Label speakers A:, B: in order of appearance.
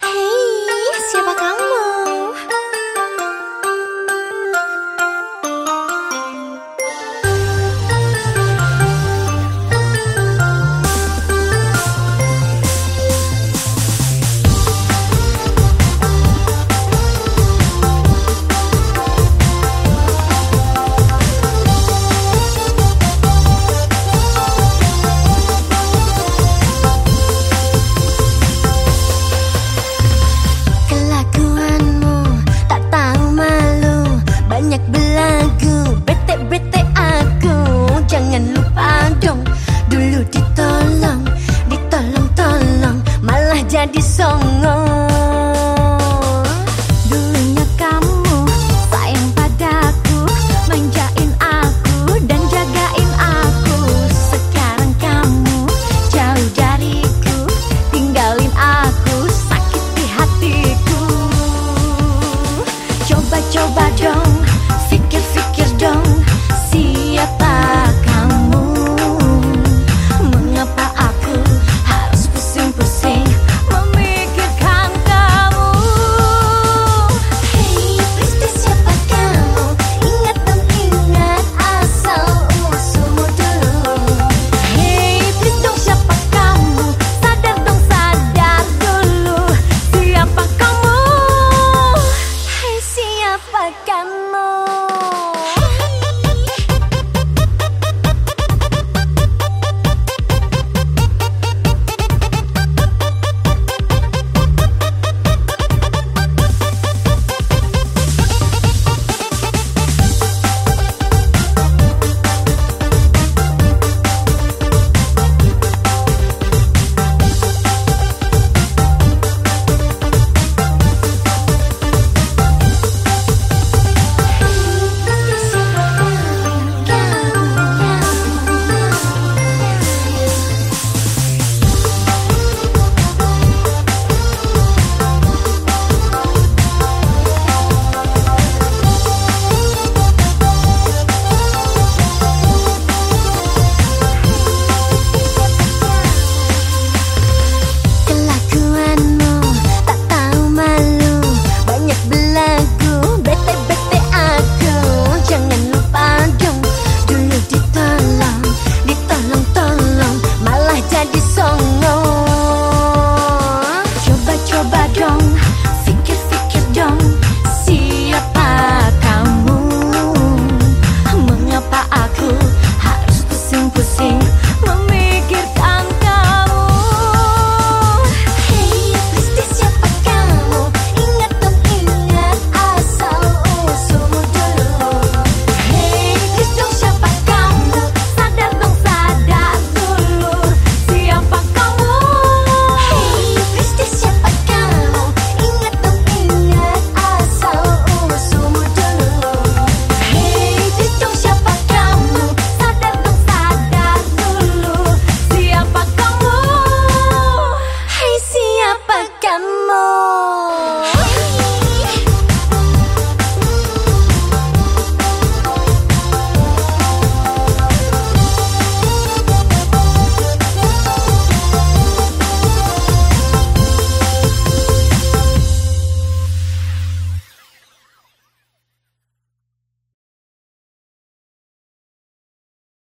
A: 嘿，小宝刚我。Dòng